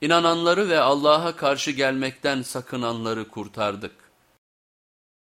İnananları ve Allah'a karşı gelmekten sakınanları kurtardık.